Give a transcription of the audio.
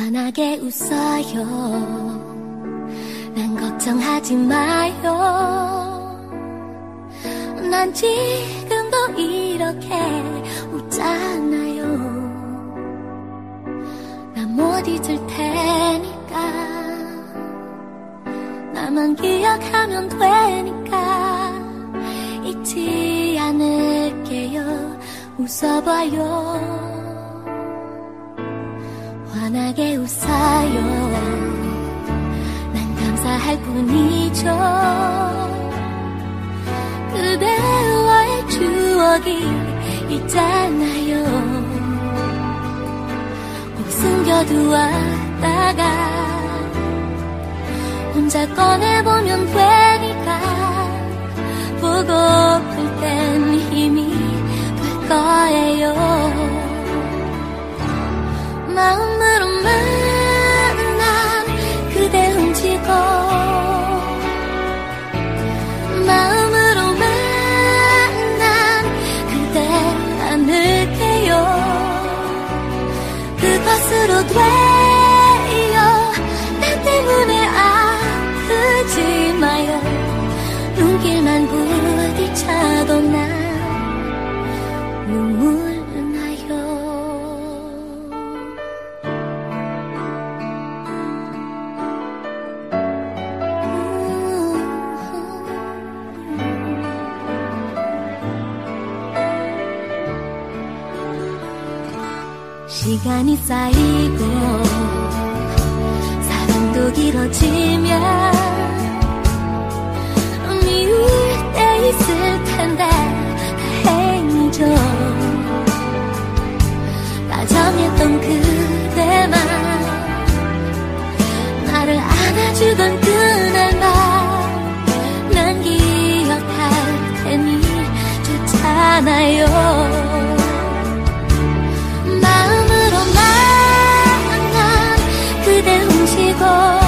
환하게 웃어요. 난 걱정하지 마요. 난 지금도 이렇게 웃잖아요. 난 못 잊을 테니까. 나만 기억하면 되니까. 잊지 않을게요. 웃어봐요. 환하게 웃어요. 난 감사할 뿐이죠. 그대와의 추억이 있잖아요. 꼭 숨겨두었다가 혼자 꺼내보면 되니까 보고 the. 시간이 쌓이고 사랑도 길어지면 似歌